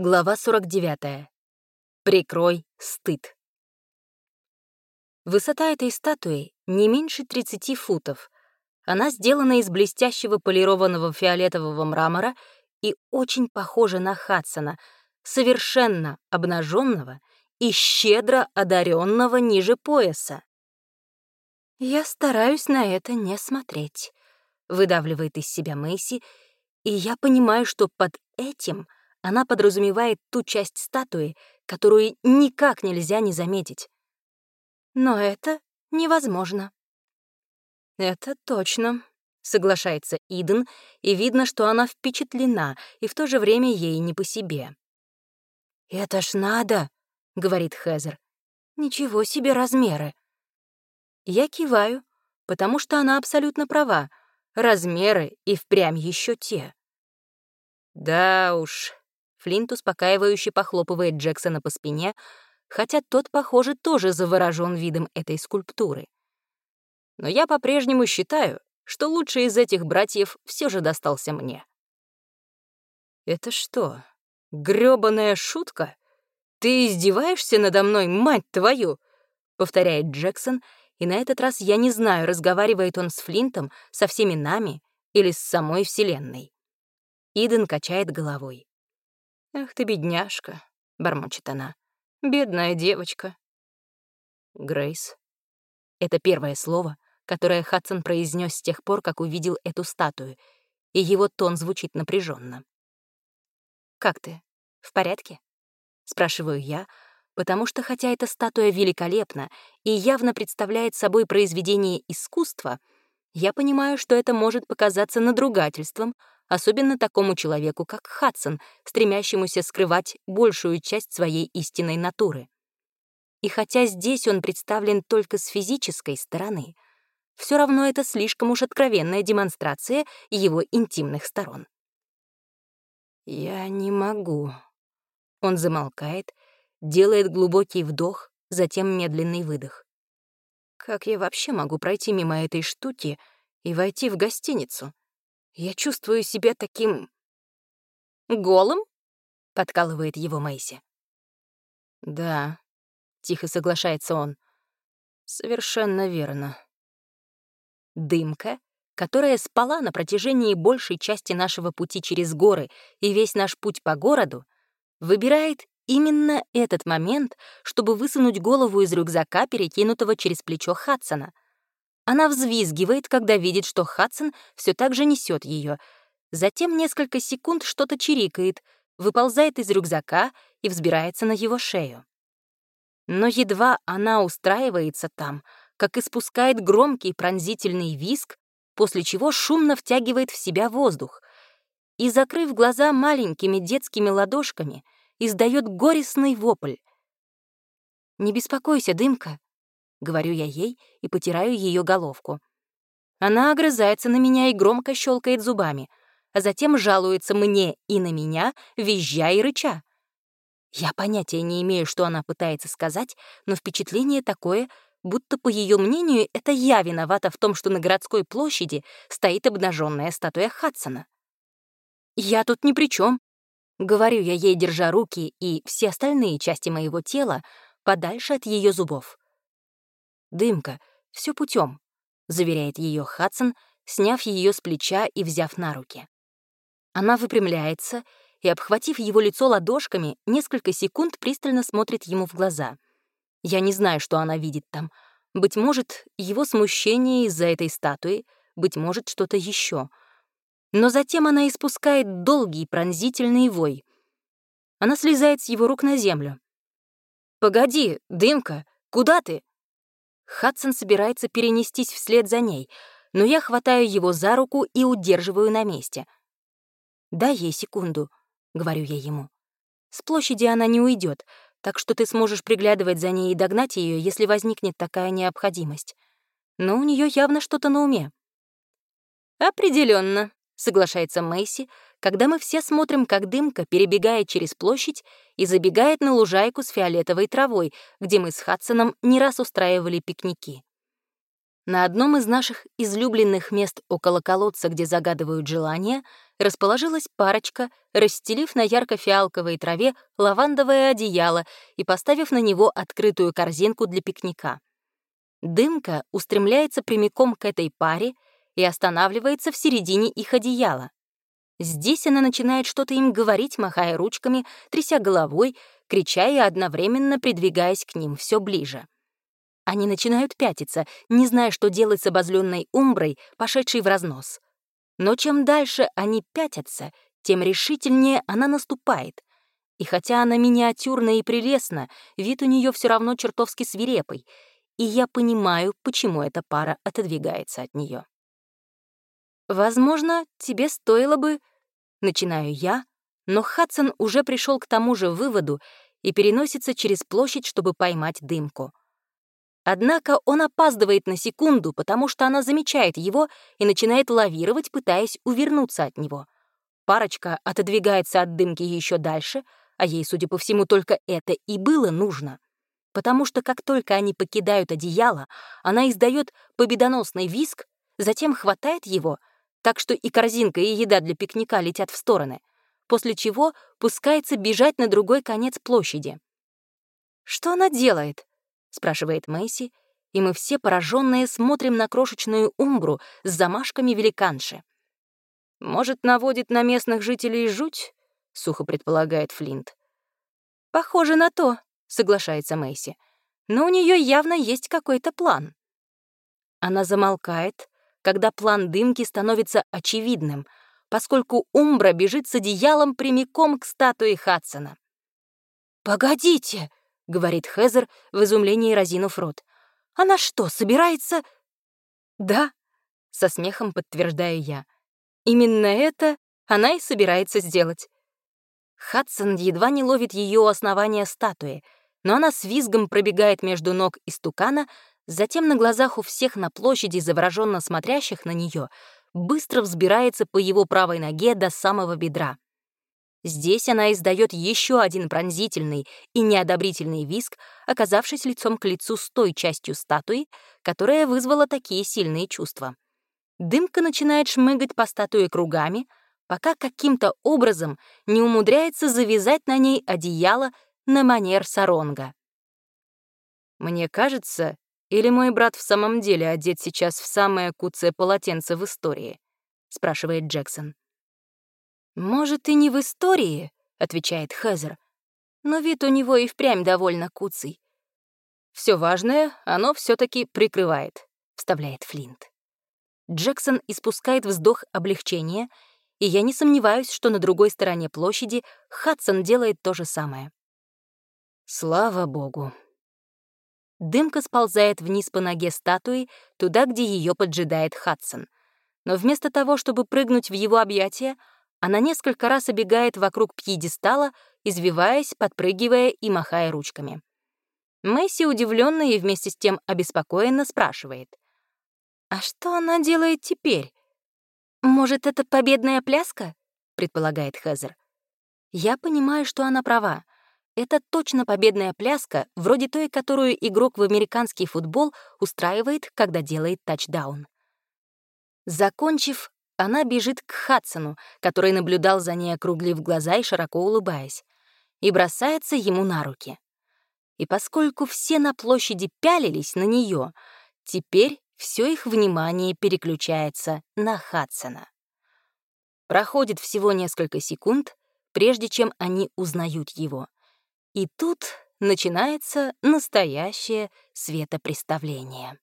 Глава 49. Прикрой стыд. Высота этой статуи не меньше 30 футов. Она сделана из блестящего полированного фиолетового мрамора и очень похожа на Хадсона, совершенно обнаженного и щедро одаренного ниже пояса. «Я стараюсь на это не смотреть», — выдавливает из себя Мэйси, и я понимаю, что под этим — она подразумевает ту часть статуи, которую никак нельзя не заметить. Но это невозможно. Это точно, соглашается Иден, и видно, что она впечатлена, и в то же время ей не по себе. «Это ж надо», — говорит Хезер. «Ничего себе размеры». Я киваю, потому что она абсолютно права. Размеры и впрямь еще те. Да уж, Флинт успокаивающе похлопывает Джексона по спине, хотя тот, похоже, тоже заворожен видом этой скульптуры. Но я по-прежнему считаю, что лучший из этих братьев все же достался мне. «Это что, грёбаная шутка? Ты издеваешься надо мной, мать твою?» — повторяет Джексон, и на этот раз я не знаю, разговаривает он с Флинтом, со всеми нами или с самой Вселенной. Иден качает головой. «Ах ты, бедняжка», — бормочет она. «Бедная девочка». Грейс. Это первое слово, которое Хадсон произнес с тех пор, как увидел эту статую, и его тон звучит напряженно. «Как ты? В порядке?» — спрашиваю я, потому что хотя эта статуя великолепна и явно представляет собой произведение искусства, я понимаю, что это может показаться надругательством особенно такому человеку, как Хадсон, стремящемуся скрывать большую часть своей истинной натуры. И хотя здесь он представлен только с физической стороны, все равно это слишком уж откровенная демонстрация его интимных сторон. «Я не могу». Он замолкает, делает глубокий вдох, затем медленный выдох. «Как я вообще могу пройти мимо этой штуки и войти в гостиницу?» Я чувствую себя таким... голым? Подкалывает его Мэйси. Да, тихо соглашается он. Совершенно верно. Дымка, которая спала на протяжении большей части нашего пути через горы и весь наш путь по городу, выбирает именно этот момент, чтобы высунуть голову из рюкзака, перекинутого через плечо Хадсона — она взвизгивает, когда видит, что Хадсон все так же несет ее. Затем несколько секунд что-то чирикает, выползает из рюкзака и взбирается на его шею. Но едва она устраивается там, как испускает громкий пронзительный визг, после чего шумно втягивает в себя воздух и, закрыв глаза маленькими детскими ладошками, издает горестный вопль. «Не беспокойся, дымка», — говорю я ей и потираю ее головку. Она огрызается на меня и громко щелкает зубами, а затем жалуется мне и на меня, визжа и рыча. Я понятия не имею, что она пытается сказать, но впечатление такое, будто, по ее мнению, это я виновата в том, что на городской площади стоит обнаженная статуя Хадсона. «Я тут ни при чем, говорю я ей, держа руки и все остальные части моего тела подальше от ее зубов. «Дымка, все путем, заверяет ее Хадсон, сняв ее с плеча и взяв на руки. Она выпрямляется и, обхватив его лицо ладошками, несколько секунд пристально смотрит ему в глаза. Я не знаю, что она видит там. Быть может, его смущение из-за этой статуи, быть может, что-то еще. Но затем она испускает долгий пронзительный вой. Она слезает с его рук на землю. «Погоди, Дымка, куда ты?» Хадсон собирается перенестись вслед за ней, но я хватаю его за руку и удерживаю на месте. «Дай ей секунду», — говорю я ему. «С площади она не уйдет, так что ты сможешь приглядывать за ней и догнать ее, если возникнет такая необходимость. Но у нее явно что-то на уме». Определенно, соглашается Мэйси, когда мы все смотрим, как дымка перебегает через площадь и забегает на лужайку с фиолетовой травой, где мы с Хадсоном не раз устраивали пикники. На одном из наших излюбленных мест около колодца, где загадывают желания, расположилась парочка, расстелив на ярко-фиалковой траве лавандовое одеяло и поставив на него открытую корзинку для пикника. Дымка устремляется прямиком к этой паре и останавливается в середине их одеяла. Здесь она начинает что-то им говорить, махая ручками, тряся головой, крича и одновременно придвигаясь к ним все ближе. Они начинают пятиться, не зная, что делать с обозленной умброй, пошедшей в разнос. Но чем дальше они пятятся, тем решительнее она наступает. И хотя она миниатюрна и прелестна, вид у нее все равно чертовски свирепый, и я понимаю, почему эта пара отодвигается от нее. Возможно, тебе стоило бы... Начинаю я, но Хадсон уже пришел к тому же выводу и переносится через площадь, чтобы поймать дымку. Однако он опаздывает на секунду, потому что она замечает его и начинает лавировать, пытаясь увернуться от него. Парочка отодвигается от дымки еще дальше, а ей, судя по всему, только это и было нужно. Потому что как только они покидают одеяло, она издает победоносный виск, затем хватает его так что и корзинка, и еда для пикника летят в стороны, после чего пускается бежать на другой конец площади. «Что она делает?» — спрашивает Мэйси, и мы все пораженные смотрим на крошечную умбру с замашками великанши. «Может, наводит на местных жителей жуть?» — сухо предполагает Флинт. «Похоже на то», — соглашается Мэйси. «Но у нее явно есть какой-то план». Она замолкает, когда план дымки становится очевидным, поскольку Умбра бежит с одеялом прямиком к статуе Хадсона. «Погодите!» — говорит Хезер в изумлении разинув рот. «Она что, собирается...» «Да», — со смехом подтверждаю я. «Именно это она и собирается сделать». Хадсон едва не ловит ее у основания статуи, но она с визгом пробегает между ног истукана, Затем на глазах у всех на площади, завороженно смотрящих на нее, быстро взбирается по его правой ноге до самого бедра. Здесь она издает еще один пронзительный и неодобрительный виск, оказавшись лицом к лицу с той частью статуи, которая вызвала такие сильные чувства. Дымка начинает шмыгать по статуе кругами, пока каким-то образом не умудряется завязать на ней одеяло на манер саронга. Мне кажется, или мой брат в самом деле одет сейчас в самое куцое полотенце в истории?» — спрашивает Джексон. «Может, и не в истории», — отвечает Хезер, «но вид у него и впрямь довольно куцый». Все важное оно все таки прикрывает», — вставляет Флинт. Джексон испускает вздох облегчения, и я не сомневаюсь, что на другой стороне площади Хадсон делает то же самое. Слава богу. Дымка сползает вниз по ноге статуи, туда, где ее поджидает Хадсон. Но вместо того, чтобы прыгнуть в его объятия, она несколько раз обегает вокруг пьедестала, извиваясь, подпрыгивая и махая ручками. Мэйси, удивленно и вместе с тем обеспокоенно, спрашивает. «А что она делает теперь? Может, это победная пляска?» — предполагает Хезер. Я понимаю, что она права. Это точно победная пляска, вроде той, которую игрок в американский футбол устраивает, когда делает тачдаун. Закончив, она бежит к Хадсону, который наблюдал за ней, округлив глаза и широко улыбаясь, и бросается ему на руки. И поскольку все на площади пялились на нее, теперь все их внимание переключается на Хадсона. Проходит всего несколько секунд, прежде чем они узнают его. И тут начинается настоящее светопреставление.